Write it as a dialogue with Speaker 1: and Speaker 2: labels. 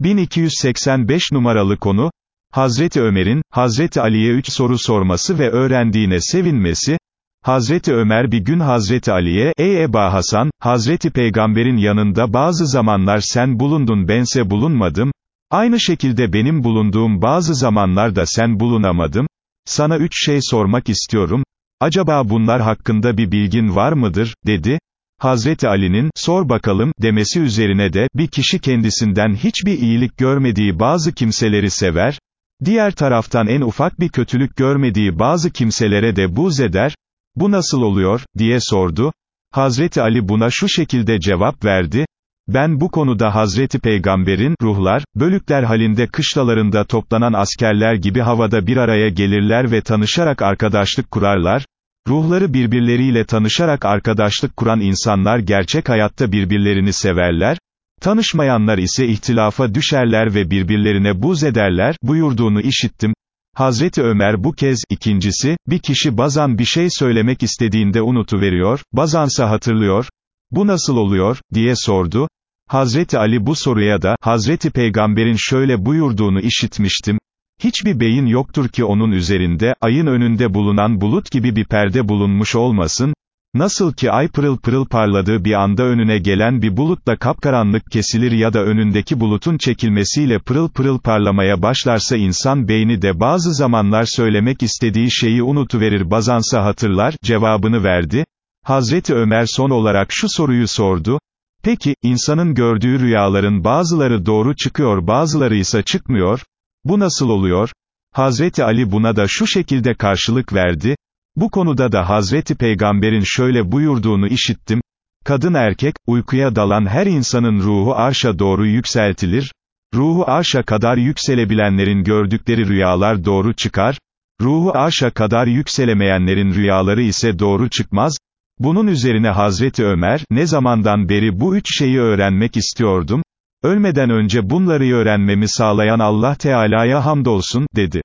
Speaker 1: 1285 numaralı konu, Hazreti Ömer'in, Hazreti Ali'ye üç soru sorması ve öğrendiğine sevinmesi, Hazreti Ömer bir gün Hazreti Ali'ye, ey Eba Hasan, Hazreti Peygamber'in yanında bazı zamanlar sen bulundun bense bulunmadım, aynı şekilde benim bulunduğum bazı zamanlarda sen bulunamadım, sana üç şey sormak istiyorum, acaba bunlar hakkında bir bilgin var mıdır, dedi, Hazreti Ali'nin, sor bakalım, demesi üzerine de, bir kişi kendisinden hiçbir iyilik görmediği bazı kimseleri sever, diğer taraftan en ufak bir kötülük görmediği bazı kimselere de buz eder, bu nasıl oluyor, diye sordu, Hazreti Ali buna şu şekilde cevap verdi, ben bu konuda Hazreti Peygamber'in, ruhlar, bölükler halinde kışlalarında toplanan askerler gibi havada bir araya gelirler ve tanışarak arkadaşlık kurarlar, Ruhları birbirleriyle tanışarak arkadaşlık kuran insanlar gerçek hayatta birbirlerini severler, tanışmayanlar ise ihtilafa düşerler ve birbirlerine buz ederler, buyurduğunu işittim. Hazreti Ömer bu kez, ikincisi, bir kişi bazan bir şey söylemek istediğinde unutuveriyor, bazansa hatırlıyor, bu nasıl oluyor, diye sordu. Hazreti Ali bu soruya da, Hazreti Peygamber'in şöyle buyurduğunu işitmiştim, Hiçbir beyin yoktur ki onun üzerinde, ayın önünde bulunan bulut gibi bir perde bulunmuş olmasın, Nasıl ki ay pırıl pırıl parladığı bir anda önüne gelen bir bulutla kapkaranlık kesilir ya da önündeki bulutun çekilmesiyle pırıl pırıl parlamaya başlarsa insan beyni de bazı zamanlar söylemek istediği şeyi unutuverir. Bazansa hatırlar, cevabını verdi. Hazreti Ömer son olarak şu soruyu sordu, peki, insanın gördüğü rüyaların bazıları doğru çıkıyor bazıları ise çıkmıyor, bu nasıl oluyor? Hazreti Ali buna da şu şekilde karşılık verdi, bu konuda da Hazreti Peygamber'in şöyle buyurduğunu işittim, kadın erkek, uykuya dalan her insanın ruhu arşa doğru yükseltilir, ruhu arşa kadar yükselebilenlerin gördükleri rüyalar doğru çıkar, ruhu arşa kadar yükselemeyenlerin rüyaları ise doğru çıkmaz, bunun üzerine Hazreti Ömer, ne zamandan beri bu üç şeyi öğrenmek istiyordum, Ölmeden önce bunları öğrenmemi sağlayan Allah Teala'ya hamdolsun, dedi.